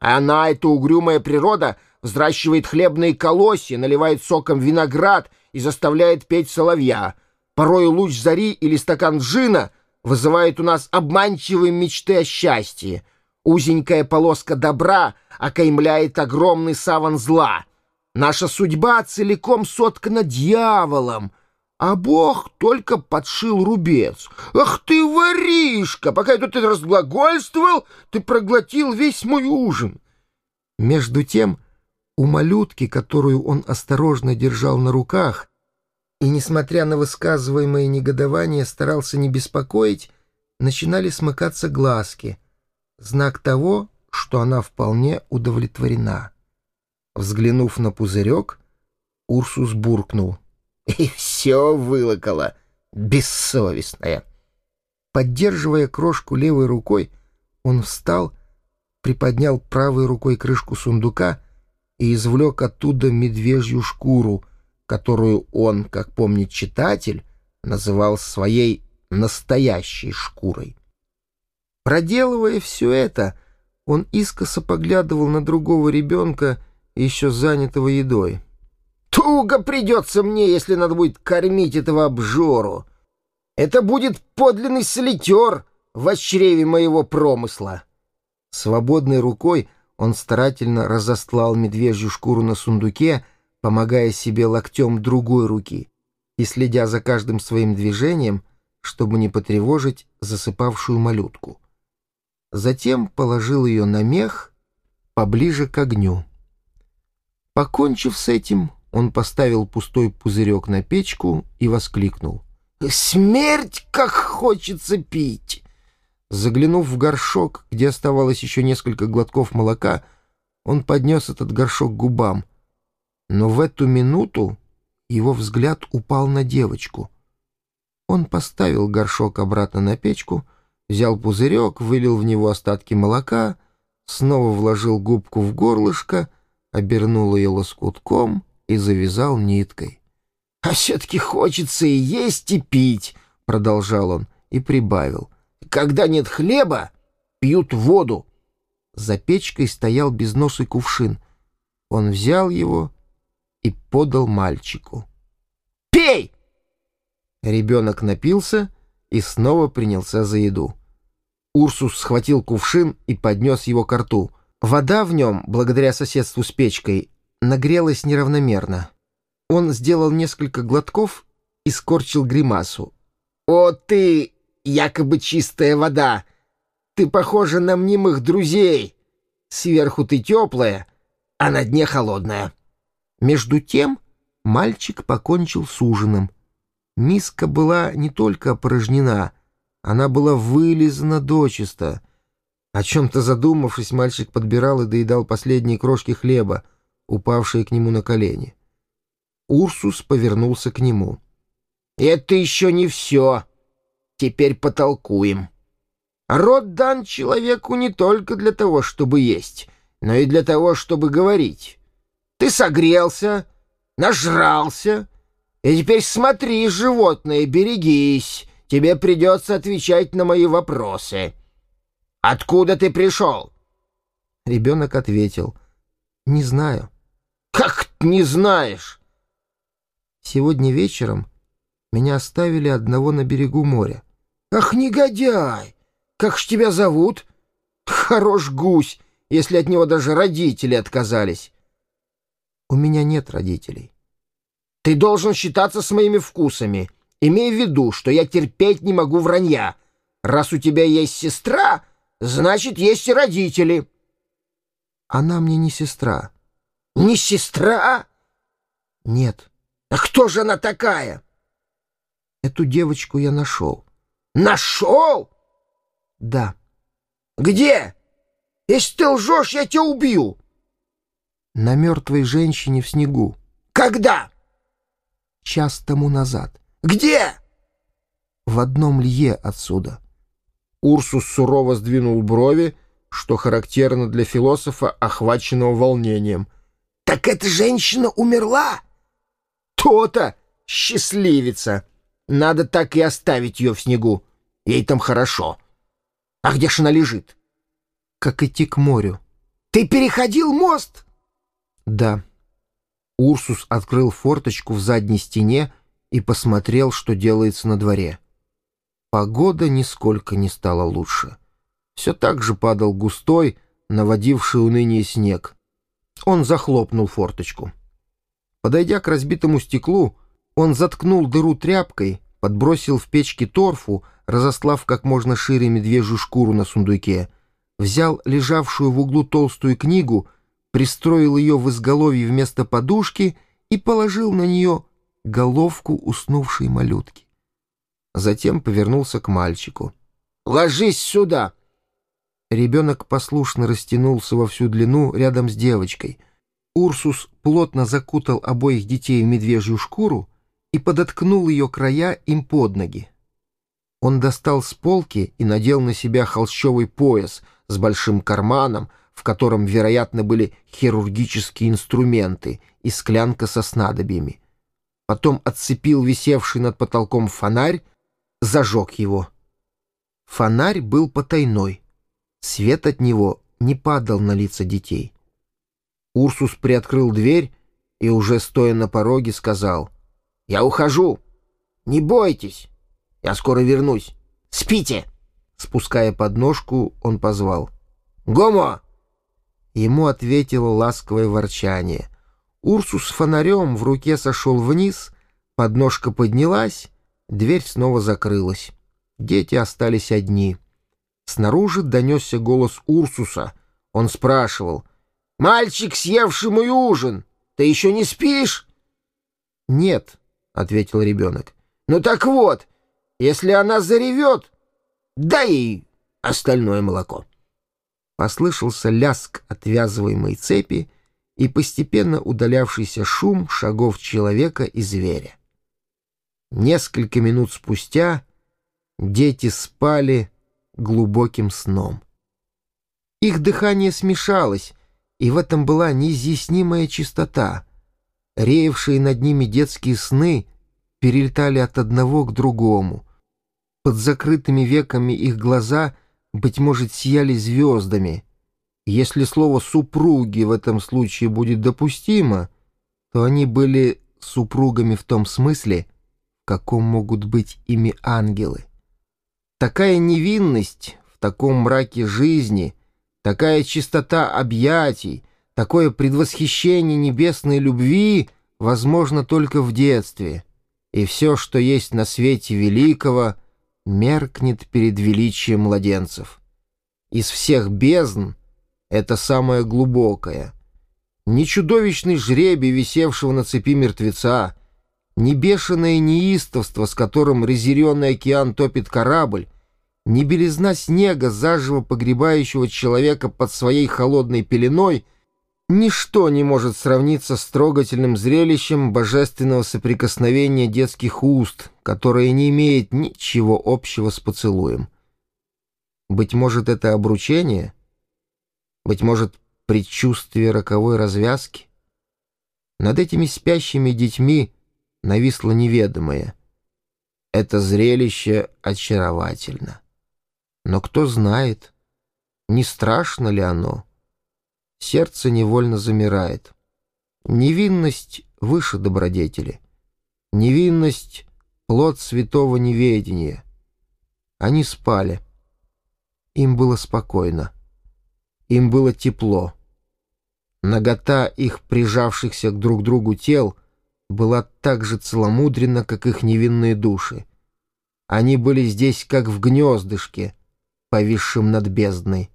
А она, эта угрюмая природа, взращивает хлебные колосья, наливает соком виноград и заставляет петь соловья. Порой луч зари или стакан джина вызывает у нас обманчивые мечты о счастье. Узенькая полоска добра окаймляет огромный саван зла. Наша судьба целиком соткана дьяволом, а Бог только подшил рубец. Ах ты, воришка! Пока я тут разглагольствовал, ты проглотил весь мой ужин. Между тем, у малютки, которую он осторожно держал на руках, и, несмотря на высказываемое негодование, старался не беспокоить, начинали смыкаться глазки — знак того, что она вполне удовлетворена. Взглянув на пузырек, Урсус буркнул. «И все вылокала, бессовестная!» Поддерживая крошку левой рукой, он встал, приподнял правой рукой крышку сундука и извлек оттуда медвежью шкуру, которую он, как помнит читатель, называл своей настоящей шкурой. Проделывая все это, он искоса поглядывал на другого ребенка, еще занятого едой. «Туго придется мне, если надо будет кормить этого обжору. Это будет подлинный солитер в чреве моего промысла». Свободной рукой он старательно разостлал медвежью шкуру на сундуке, помогая себе локтем другой руки и следя за каждым своим движением, чтобы не потревожить засыпавшую малютку затем положил ее на мех поближе к огню. Покончив с этим, он поставил пустой пузырек на печку и воскликнул. «Смерть, как хочется пить!» Заглянув в горшок, где оставалось еще несколько глотков молока, он поднес этот горшок к губам. Но в эту минуту его взгляд упал на девочку. Он поставил горшок обратно на печку — взял пузырек, вылил в него остатки молока, снова вложил губку в горлышко, обернул ее лоскутком и завязал ниткой. — А все-таки хочется и есть, и пить, — продолжал он и прибавил. — Когда нет хлеба, пьют воду. За печкой стоял безносый кувшин. Он взял его и подал мальчику. «Пей!» Ребенок напился и снова принялся за еду. Урсус схватил кувшин и поднес его к рту. Вода в нем, благодаря соседству с печкой, нагрелась неравномерно. Он сделал несколько глотков и скорчил гримасу. «О ты, якобы чистая вода! Ты похожа на мнимых друзей! Сверху ты теплая, а на дне холодная!» Между тем мальчик покончил с ужином. Миска была не только опорожнена — она была вылизана дочисто. О чем-то задумавшись, мальчик подбирал и доедал последние крошки хлеба, упавшие к нему на колени. Урсус повернулся к нему. «Это еще не все. Теперь потолкуем. Род дан человеку не только для того, чтобы есть, но и для того, чтобы говорить. Ты согрелся, нажрался, и теперь смотри, животное, берегись» тебе придется отвечать на мои вопросы. Откуда ты пришел?» Ребенок ответил. «Не знаю». «Как не знаешь?» «Сегодня вечером меня оставили одного на берегу моря». «Ах, негодяй! Как ж тебя зовут?» «Хорош гусь, если от него даже родители отказались». «У меня нет родителей». «Ты должен считаться с моими вкусами». Имей в виду, что я терпеть не могу вранья. Раз у тебя есть сестра, значит, есть и родители. Она мне не сестра. Не сестра? Нет. А кто же она такая? Эту девочку я нашел. Нашел? Да. Где? Если ты лжешь, я тебя убью. На мертвой женщине в снегу. Когда? Час тому назад. Где?» «В одном лье отсюда». Урсус сурово сдвинул брови, что характерно для философа, охваченного волнением. «Так эта женщина умерла?» «То-то! Счастливица! Надо так и оставить ее в снегу. Ей там хорошо. А где ж она лежит?» «Как идти к морю. Ты переходил мост?» «Да». Урсус открыл форточку в задней стене и посмотрел, что делается на дворе. Погода нисколько не стала лучше. Все так же падал густой, наводивший уныние снег. Он захлопнул форточку. Подойдя к разбитому стеклу, он заткнул дыру тряпкой, подбросил в печки торфу, разослав как можно шире медвежью шкуру на сундуке, взял лежавшую в углу толстую книгу, пристроил ее в изголовье вместо подушки и положил на нее головку уснувшей малютки. Затем повернулся к мальчику. «Ложись сюда!» Ребенок послушно растянулся во всю длину рядом с девочкой. Урсус плотно закутал обоих детей в медвежью шкуру и подоткнул ее края им под ноги. Он достал с полки и надел на себя холщовый пояс с большим карманом, в котором, вероятно, были хирургические инструменты и склянка со снадобьями. Потом отцепил висевший над потолком фонарь, зажег его. Фонарь был потайной. Свет от него не падал на лица детей. Урсус приоткрыл дверь и, уже стоя на пороге, сказал, «Я ухожу. Не бойтесь. Я скоро вернусь. Спите!» Спуская подножку, он позвал, «Гомо!» Ему ответило ласковое ворчание. Урсус с фонарем в руке сошел вниз, подножка поднялась, дверь снова закрылась. Дети остались одни — Снаружи донесся голос Урсуса. Он спрашивал. «Мальчик, съевший мой ужин, ты еще не спишь?» «Нет», — ответил ребенок. «Ну так вот, если она заревет, дай ей остальное молоко». Послышался ляск отвязываемой цепи и постепенно удалявшийся шум шагов человека и зверя. Несколько минут спустя дети спали, глубоким сном. Их дыхание смешалось, и в этом была неизъяснимая чистота. Реевшие над ними детские сны перелетали от одного к другому. Под закрытыми веками их глаза, быть может, сияли звездами. Если слово «супруги» в этом случае будет допустимо, то они были супругами в том смысле, каком могут быть ими ангелы. Такая невинность в таком мраке жизни, такая чистота объятий, такое предвосхищение небесной любви возможно только в детстве, и все, что есть на свете великого, меркнет перед величием младенцев. Из всех бездн это самое глубокое. Не чудовищный жребий, висевшего на цепи мертвеца, ни бешеное неистовство, с которым разъяренный океан топит корабль, ни белизна снега, заживо погребающего человека под своей холодной пеленой, ничто не может сравниться с трогательным зрелищем божественного соприкосновения детских уст, которое не имеет ничего общего с поцелуем. Быть может, это обручение? Быть может, предчувствие роковой развязки? Над этими спящими детьми нависло неведомое. Это зрелище очаровательно. Но кто знает, не страшно ли оно? Сердце невольно замирает. Невинность выше добродетели. Невинность — плод святого неведения. Они спали. Им было спокойно. Им было тепло. Нагота их прижавшихся к друг другу тел была так же целомудренна, как их невинные души. Они были здесь, как в гнездышке — повисшим над бездной.